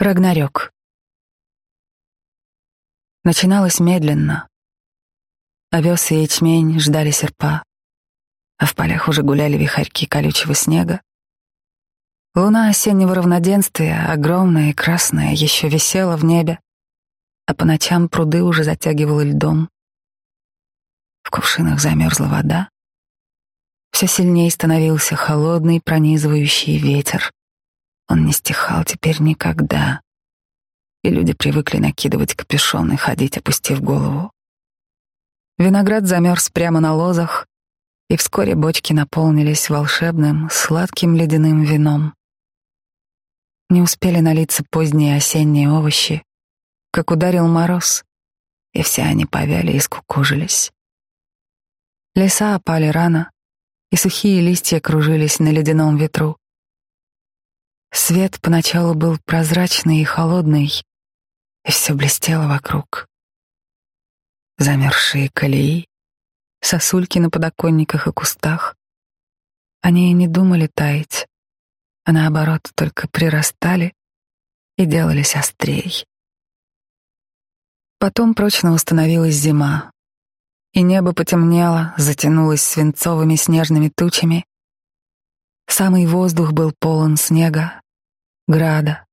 Рагнарёк. Начиналось медленно. Овес и ячмень ждали серпа, а в полях уже гуляли вихарьки колючего снега. Луна осеннего равноденствия, огромная и красная, еще висела в небе, а по ночам пруды уже затягивала льдом. В кувшинах замерзла вода. Все сильнее становился холодный пронизывающий ветер. Он не стихал теперь никогда. И люди привыкли накидывать капюшон и ходить, опустив голову. Виноград замерз прямо на лозах, и вскоре бочки наполнились волшебным, сладким ледяным вином. Не успели налиться поздние осенние овощи, как ударил мороз, и все они повяли и скукожились. Леса опали рано, и сухие листья кружились на ледяном ветру. Свет поначалу был прозрачный и холодный, и все блестело вокруг. Замерзшие колеи, сосульки на подоконниках и кустах. Они и не думали таять, а наоборот только прирастали и делались острей. Потом прочно установилась зима, и небо потемнело, затянулось свинцовыми снежными тучами, Самый воздух был полон снега, града,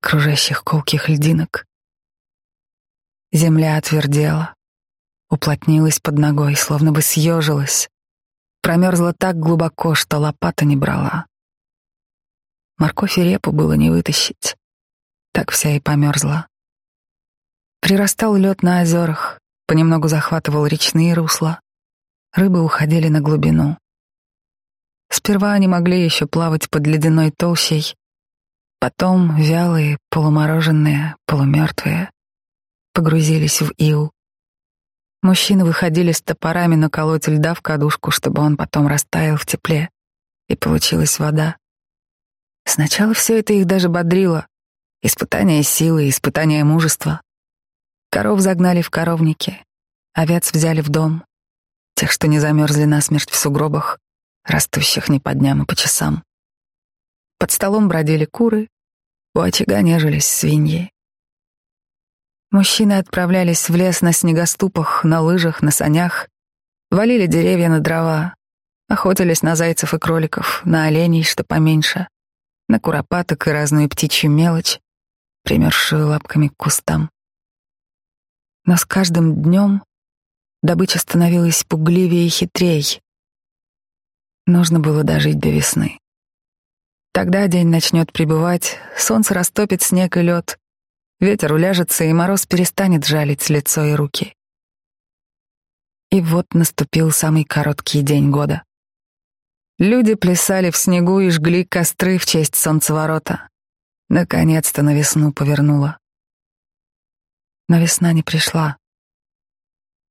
кружащих колких льдинок. Земля отвердела, уплотнилась под ногой, словно бы съежилась, промерзла так глубоко, что лопата не брала. Морковь и репу было не вытащить, так вся и померзла. Прирастал лед на озерах, понемногу захватывал речные русла, рыбы уходили на глубину. Сперва они могли еще плавать под ледяной толщей, потом вялые, полумороженные, полумертвые погрузились в ил. Мужчины выходили с топорами наколоть льда в кадушку, чтобы он потом растаял в тепле, и получилась вода. Сначала все это их даже бодрило. Испытание силы, испытание мужества. Коров загнали в коровники, овец взяли в дом. Тех, что не замерзли насмерть в сугробах, растущих не по дням, а по часам. Под столом бродили куры, у очага нежились свиньи. Мужчины отправлялись в лес на снегоступах, на лыжах, на санях, валили деревья на дрова, охотились на зайцев и кроликов, на оленей, что поменьше, на куропаток и разную птичью мелочь, примершую лапками к кустам. Но с каждым днем добыча становилась пугливее и хитрей. Нужно было дожить до весны. Тогда день начнет прибывать, солнце растопит снег и лед, ветер уляжется, и мороз перестанет жалить лицо и руки. И вот наступил самый короткий день года. Люди плясали в снегу и жгли костры в честь солнцеворота. Наконец-то на весну повернула. Но весна не пришла.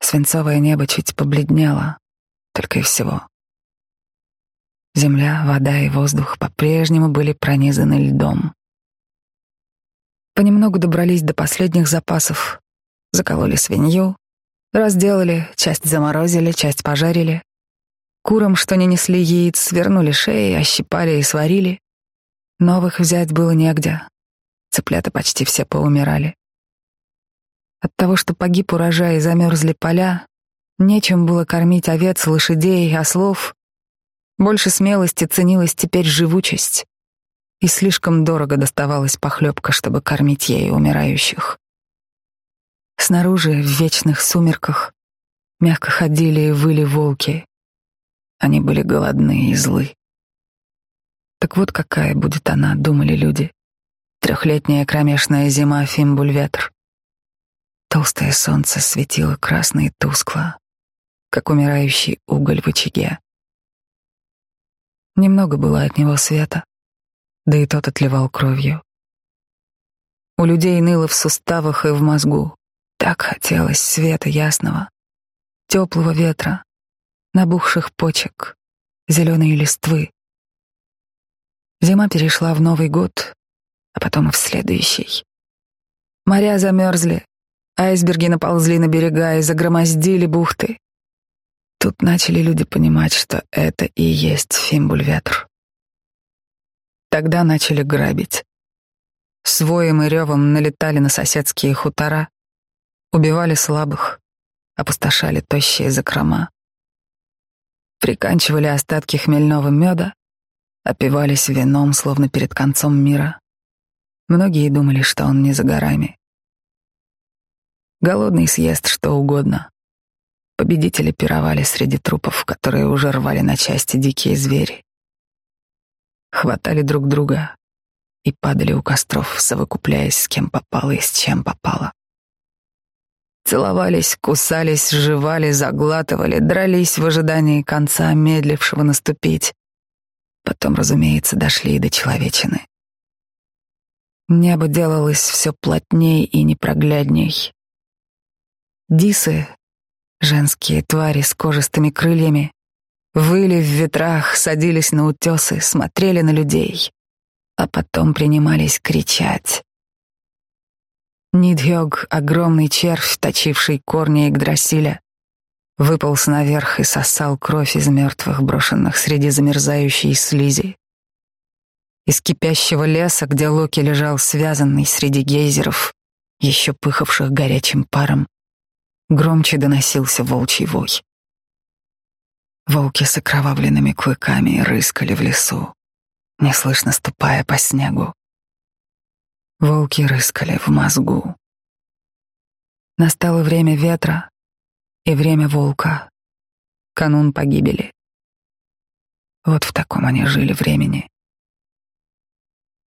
Свинцовое небо чуть побледнело, только и всего. Земля, вода и воздух по-прежнему были пронизаны льдом. Понемногу добрались до последних запасов, закололи свинью, разделали, часть заморозили, часть пожарили. Курам, что не несли яиц, свернули шеи, ощипали и сварили. Новых взять было негде. Цыплята почти все поумирали. От того, что погиб урожай и замерзли поля, нечем было кормить овец, лошадей, ослов, больше смелости ценилась теперь живучесть, и слишком дорого доставалась похлебка, чтобы кормить ею умирающих. Снаружи, в вечных сумерках, мягко ходили и выли волки. Они были голодны и злы. Так вот какая будет она, думали люди. Трехлетняя кромешная зима Фимбульветр. Толстое солнце светило красно и тускло, как умирающий уголь в очаге. Немного было от него света, да и тот отливал кровью. У людей ныло в суставах и в мозгу. Так хотелось света ясного, теплого ветра, набухших почек, зеленой листвы. Зима перешла в Новый год, а потом и в следующий. Моря замерзли, айсберги наползли на берега и загромоздили бухты. Тут начали люди понимать, что это и есть Фимбульветр. Тогда начали грабить. с воем и ревом налетали на соседские хутора, убивали слабых, опустошали тощие закрома, приканчивали остатки хмельного меда, опивались вином, словно перед концом мира. Многие думали, что он не за горами. Голодный съест что угодно. Победители пировали среди трупов, которые уже рвали на части дикие звери. Хватали друг друга и падали у костров, совокупляясь с кем попало и с чем попало. Целовались, кусались, жевали, заглатывали, дрались в ожидании конца, медлившего наступить. Потом, разумеется, дошли и до человечины. Небо делалось все плотней и непроглядней. Дисы, женские твари с кожистыми крыльями, выли в ветрах, садились на утесы, смотрели на людей, а потом принимались кричать. Нидхёг, огромный червь, точивший корни Игдрасиля, выполз наверх и сосал кровь из мертвых, брошенных среди замерзающей слизи. Из кипящего леса, где Локи лежал связанный среди гейзеров, еще пыхавших горячим паром, громче доносился волчий вой. Волки с окровавленными клыками рыскали в лесу, неслышно ступая по снегу. Волки рыскали в мозгу. Настало время ветра и время волка, канун погибели. Вот в таком они жили времени.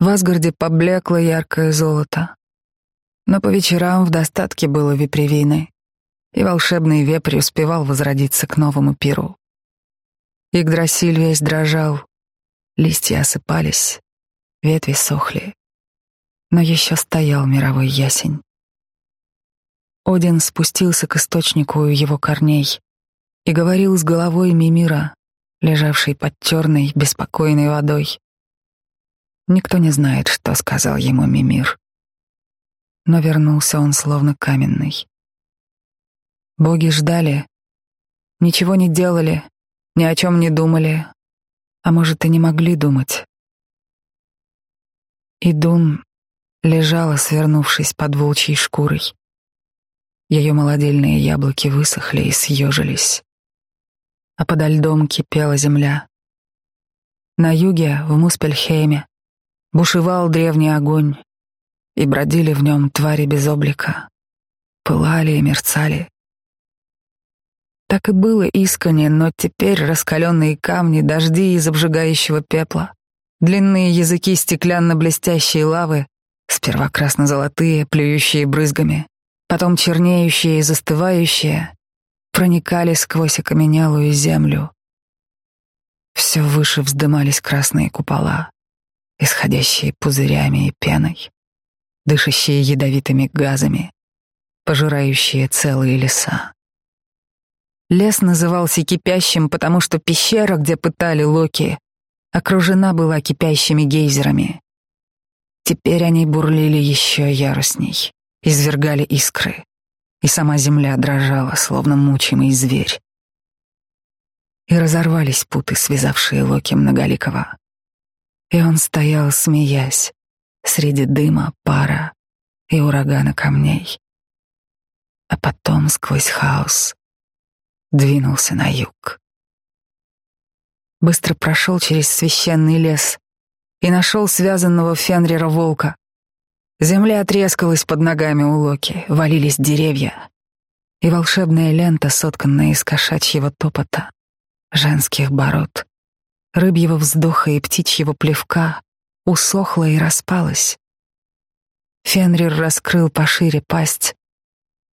В Асгарде поблекло яркое золото, но по вечерам в достатке было випревины, и волшебный вепрь успевал возродиться к новому пиру. Игдрасиль весь дрожал, листья осыпались, ветви сохли но еще стоял мировой ясень. Один спустился к источнику его корней и говорил с головой Мимира, лежавшей под черной, беспокойной водой. Никто не знает, что сказал ему Мимир. Но вернулся он словно каменный. Боги ждали, ничего не делали, ни о чем не думали, а может и не могли думать. Идун лежала, свернувшись под волчьей шкурой. Ее молодильные яблоки высохли и съежились, а подо льдом кипела земля. На юге, в Муспельхейме, бушевал древний огонь, и бродили в нем твари без облика, пылали и мерцали. Так и было искренне, но теперь раскаленные камни, дожди из обжигающего пепла, длинные языки стеклянно-блестящей лавы Сперва красно-золотые, плюющие брызгами, потом чернеющие и застывающие, проникали сквозь окаменелую землю. Все выше вздымались красные купола, исходящие пузырями и пеной, дышащие ядовитыми газами, пожирающие целые леса. Лес назывался кипящим, потому что пещера, где пытали Локи, окружена была кипящими гейзерами. Теперь они бурлили еще яростней, извергали искры, и сама земля дрожала, словно мучимый зверь. И разорвались путы, связавшие Локи Многоликого. И он стоял, смеясь, среди дыма, пара и урагана камней. А потом сквозь хаос двинулся на юг. Быстро прошел через священный лес, и нашел связанного Фенрира волка. Земля трескалась под ногами у Локи, валились деревья, и волшебная лента, сотканная из кошачьего топота, женских бород, рыбьего вздоха и птичьего плевка, усохла и распалась. Фенрир раскрыл пошире пасть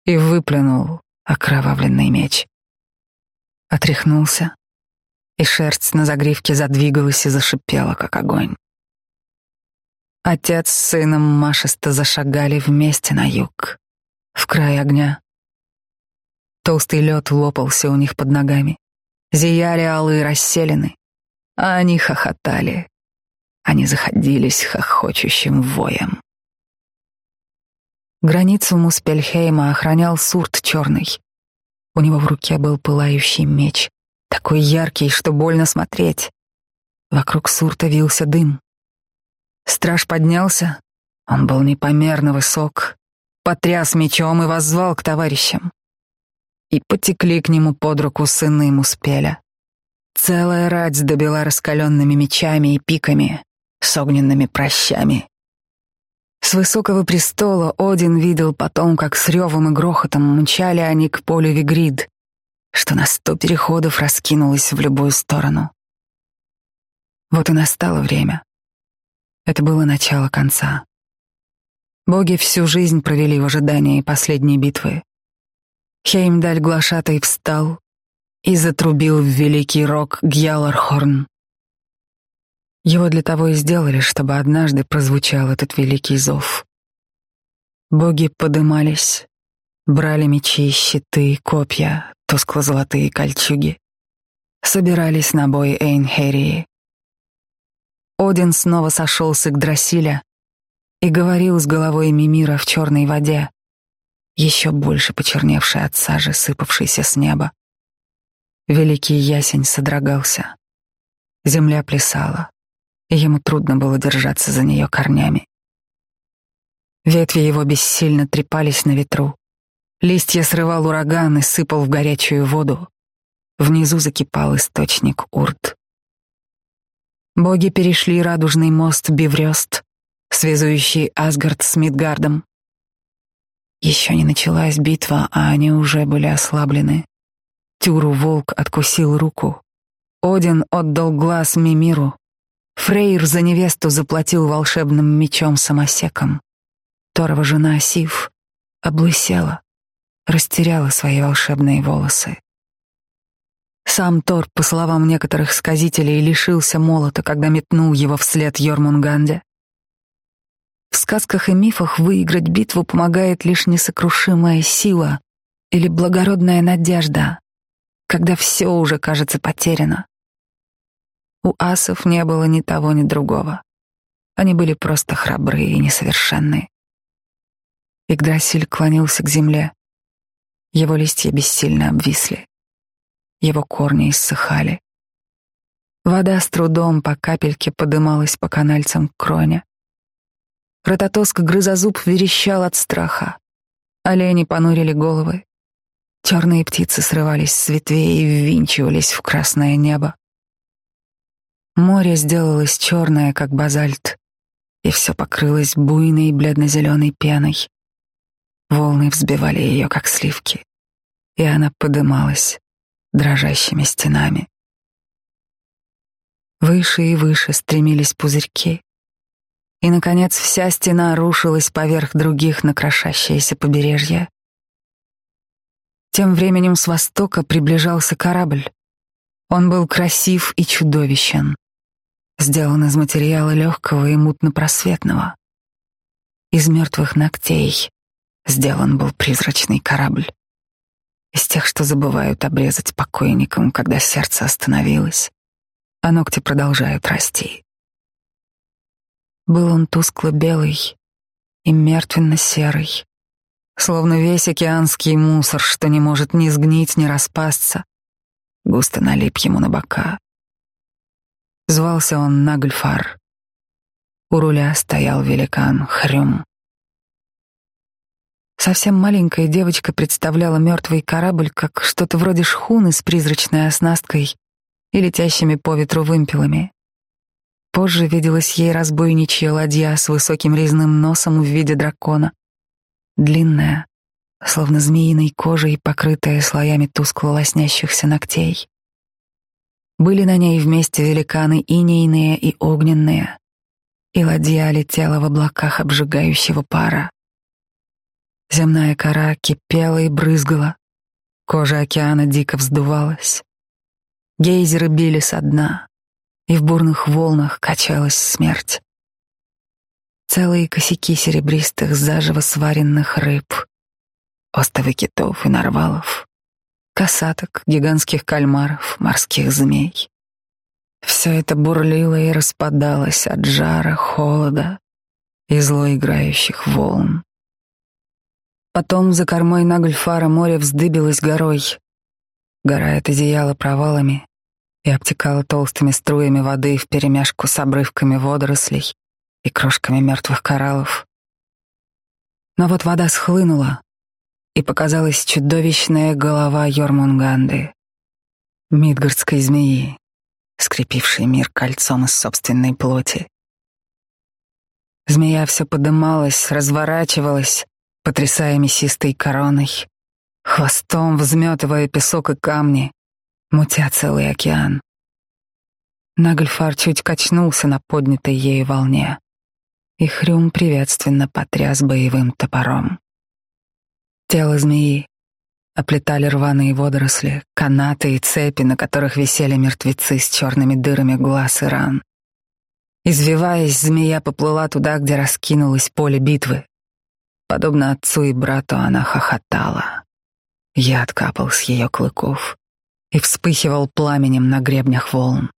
и выплюнул окровавленный меч. Отряхнулся, и шерсть на загривке задвигалась и зашипела, как огонь. Отец с сыном машисто зашагали вместе на юг, в край огня. Толстый лед лопался у них под ногами. Зияли алые расселены, а они хохотали. Они заходились хохочущим воем. Границу Муспельхейма охранял Сурт черный. У него в руке был пылающий меч, такой яркий, что больно смотреть. Вокруг Сурта вился дым. Страж поднялся, Он был непомерно высок, потряс мечом и воззвал к товарищам. И потекли к нему под руку сыны Муспеля. Целая рать добила раскаленными мечами и пиками, с огненными прощами. С высокого престола Один видел потом, как с ревом и грохотом мчали они к полю Вигрид, что на сто переходов раскинулось в любую сторону. Вот и настало время. Это было начало конца. Боги всю жизнь провели в ожидании последней битвы. Хеймдаль глашатай встал и затрубил в великий рог Гьялархорн. Его для того и сделали, чтобы однажды прозвучал этот великий зов. Боги подымались, брали мечи, щиты, копья, тускло-золотые кольчуги, собирались на бой Эйнхерии. Один снова сошелся к Драсиля и говорил с головой Мимира в черной воде, еще больше почерневшей от сажи, сыпавшейся с неба. Великий ясень содрогался. Земля плясала, ему трудно было держаться за нее корнями. Ветви его бессильно трепались на ветру. Листья срывал ураган и сыпал в горячую воду. Внизу закипал источник урт. Боги перешли радужный мост Биврёст, связующий Асгард с Мидгардом. Еще не началась битва, а они уже были ослаблены. Тюру волк откусил руку. Один отдал глаз Мимиру. Фрейр за невесту заплатил волшебным мечом-самосеком. Торова жена Сив облысела, растеряла свои волшебные волосы. Сам Тор, по словам некоторых сказителей, лишился молота, когда метнул его вслед Йормунганде. В сказках и мифах выиграть битву помогает лишь несокрушимая сила или благородная надежда, когда все уже кажется потеряно. У асов не было ни того, ни другого. Они были просто храбрые и несовершенные. Игдрасиль клонился к земле. Его листья бессильно обвисли. Его корни иссыхали. Вода с трудом по капельке подымалась по канальцам к. Рототоск грызозуб верещал от страха. Олени понурили головы. Черные птицы срывались с ветвей и ввинчивались в красное небо. Море сделалось черное, как базальт, и все покрылось буйной бледно-зеленой пеной. Волны взбивали ее, как сливки, и она подымалась дрожащими стенами. Выше и выше стремились пузырьки, и, наконец, вся стена рушилась поверх других на крошащееся побережье. Тем временем с востока приближался корабль. Он был красив и чудовищен, сделан из материала легкого и мутно-просветного. Из мертвых ногтей сделан был призрачный корабль. Из тех, что забывают обрезать покойникам, когда сердце остановилось, а ногти продолжают расти. Был он тускло-белый и мертвенно-серый, словно весь океанский мусор, что не может ни сгнить, ни распасться, густо налип ему на бока. Звался он Нагльфар. У руля стоял великан Хрюм. Совсем маленькая девочка представляла мертвый корабль как что-то вроде шхуны с призрачной оснасткой и летящими по ветру вымпелами. Позже виделась ей разбойничья ладья с высоким резным носом в виде дракона. Длинная, словно змеиной кожей, покрытая слоями тускло лоснящихся ногтей. Были на ней вместе великаны инейные и огненные, и ладья летела в облаках обжигающего пара. Земная кора кипела и брызгала, кожа океана дико вздувалась. Гейзеры били со дна, и в бурных волнах качалась смерть. Целые косяки серебристых заживо сваренных рыб, остовы китов и нарвалов, касаток, гигантских кальмаров, морских змей. Все это бурлило и распадалось от жара, холода и зло играющих волн. Потом за кормой Нагльфара море вздыбилось горой. Гора эта зияла провалами, и обтекала толстыми струями воды вперемешку с обрывками водорослей и крошками мертвых кораллов. Но вот вода схлынула, и показалась чудовищная голова Йормунганды, мидгардской змеи, скрепившей мир кольцом из собственной плоти. Змея все подымалась, разворачивалась, потрясая мясистой короной, хвостом взметывая песок и камни, мутя целый океан. Нагльфар чуть качнулся на поднятой ею волне, и Хрюм приветственно потряс боевым топором. Тело змеи оплетали рваные водоросли, канаты и цепи, на которых висели мертвецы с черными дырами глаз и ран. Извиваясь, змея поплыла туда, где раскинулось поле битвы. Подобно отцу и брату она хохотала. Яд капал с ее клыков и вспыхивал пламенем на гребнях волн.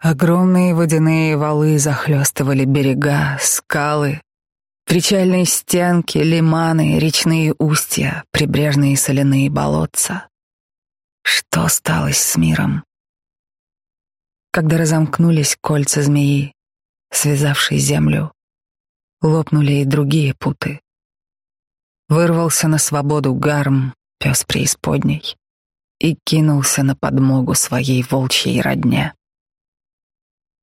Огромные водяные валы захлестывали берега, скалы, причальные стенки, лиманы, речные устья, прибрежные соляные болотца. Что сталось с миром? когда разомкнулись кольца змеи, связавшие землю, лопнули и другие путы. Вырвался на свободу гарм, пес преисподней, и кинулся на подмогу своей волчьей родне.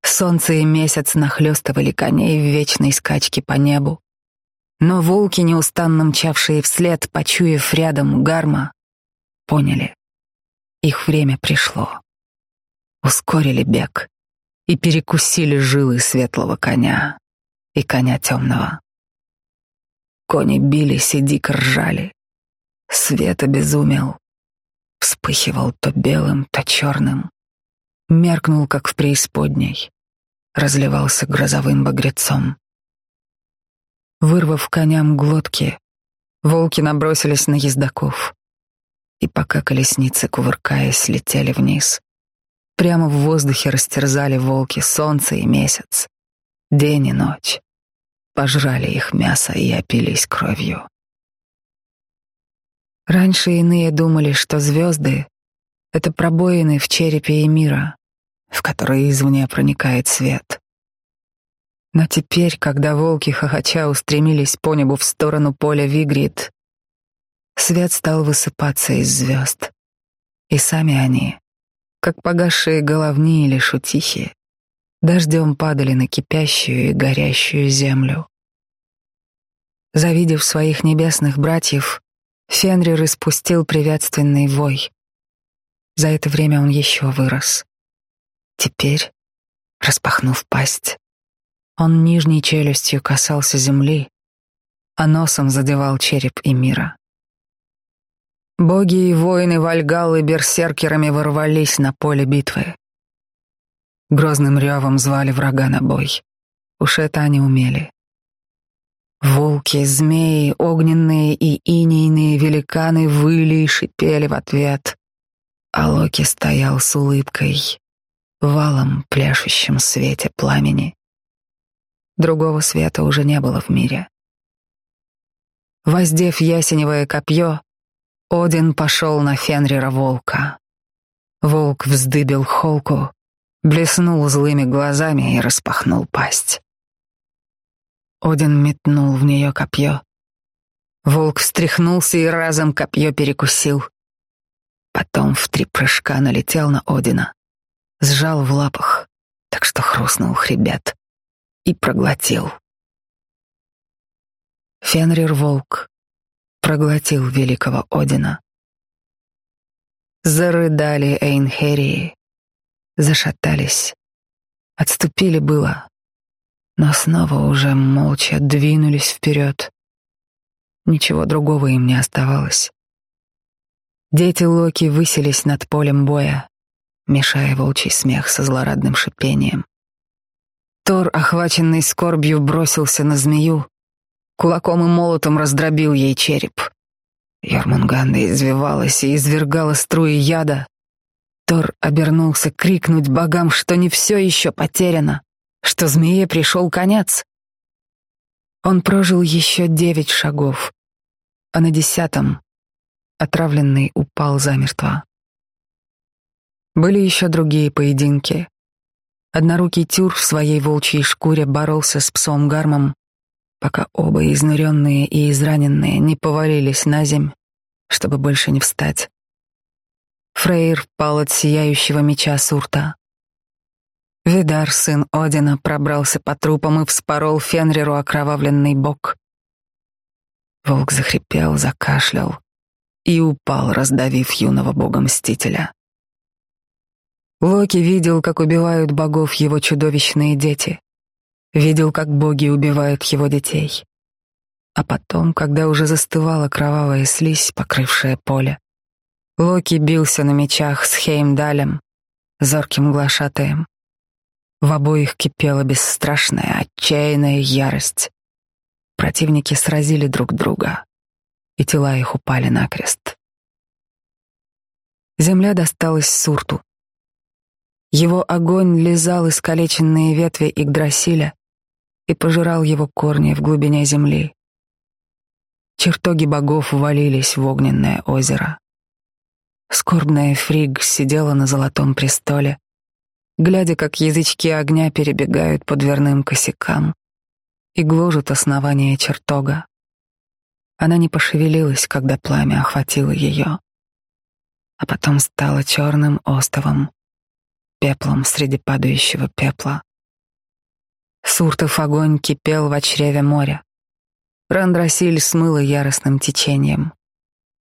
Солнце и месяц нахлестывали коней в вечной скачке по небу, но волки, неустанно мчавшие вслед, почуяв рядом гарма, поняли — их время пришло ускорили бег и перекусили жилы светлого коня и коня темного. Кони бились и дико ржали. Свет обезумел, вспыхивал то белым, то черным, меркнул, как в преисподней, разливался грозовым багрецом. Вырвав коням глотки, волки набросились на ездаков, и пока колесницы, кувыркаясь, летели вниз, Прямо в воздухе растерзали волки солнце и месяц, день и ночь. Пожрали их мясо и опились кровью. Раньше иные думали, что звезды — это пробоины в черепе и мира, в которые извне проникает свет. Но теперь, когда волки хохоча устремились по небу в сторону поля Вигрид, свет стал высыпаться из звезд, и сами они как погасшие головни или шутихи, дождем падали на кипящую и горящую землю. Завидев своих небесных братьев, Фенрир испустил приветственный вой. За это время он еще вырос. Теперь, распахнув пасть, он нижней челюстью касался земли, а носом задевал череп и. Боги и воины Вальгаллы берсеркерами ворвались на поле битвы. Грозным ревом звали врага на бой. Уж это они умели. Волки, змеи, огненные и инейные великаны выли и шипели в ответ. А Локи стоял с улыбкой, валом пляшущем свете пламени. Другого света уже не было в мире. Воздев ясеневое копье, один пошел на Фенрира волка. Волк вздыбил холку, блеснул злыми глазами и распахнул пасть. Один метнул в нее копье. Волк встряхнулся и разом копье перекусил. Потом в три прыжка налетел на Одина, сжал в лапах, так что хрустнул хребет, и проглотил. Фенрир-волк проглотил великого Одина. Зарыдали Эйнхерии, зашатались, отступили было, но снова уже молча двинулись вперед. Ничего другого им не оставалось. Дети Локи высились над полем боя, мешая волчий смех со злорадным шипением. Тор, охваченный скорбью, бросился на змею, Кулаком и молотом раздробил ей череп. Ярмунганда извивалась и извергала струи яда. Тор обернулся крикнуть богам, что не все еще потеряно, что змее пришел конец. Он прожил еще девять шагов, а на десятом отравленный упал замертво. Были еще другие поединки. Однорукий тюр в своей волчьей шкуре боролся с псом Гармом, пока оба изнуренные и израненные не повалились на земь, чтобы больше не встать. Фрейр пал от сияющего меча Сурта. Видар, сын Одина, пробрался по трупам и вспорол Фенриру окровавленный бок. Волк захрипел, закашлял и упал, раздавив юного бога-мстителя. Локи видел, как убивают богов его чудовищные дети. Видел, как боги убивают его детей. А потом, когда уже застывала кровавая слизь, покрывшая поле, Локи бился на мечах с Хеймдалем, зорким глашатаем. В обоих кипела бесстрашная, отчаянная ярость. Противники сразили друг друга, и тела их упали на крест. Земля досталась Сурту. Его огонь лизал искалеченные ветви Игдрасиля и пожирал его корни в глубине земли. Чертоги богов валились в огненное озеро. Скорбная Фриг сидела на золотом престоле, глядя, как язычки огня перебегают по дверным косякам и гложут основание чертога. Она не пошевелилась, когда пламя охватило ее, а потом стала черным остовом, пеплом среди падающего пепла. Суртов огонь кипел в чреве моря. Рандрасиль смыло яростным течением.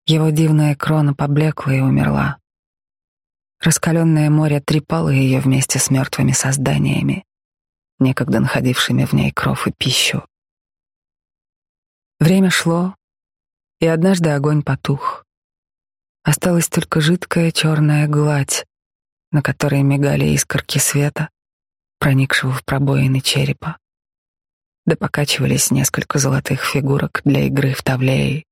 Его дивная крона поблекла и умерла. Раскаленное море трепало ее вместе с мертвыми созданиями, некогда находившими в ней кров и пищу. Время шло, и однажды огонь потух. Осталась только жидкая черная гладь, на которой мигали искорки света, проникшего в пробоины черепа. Да покачивались несколько золотых фигурок для игры в тавлеи.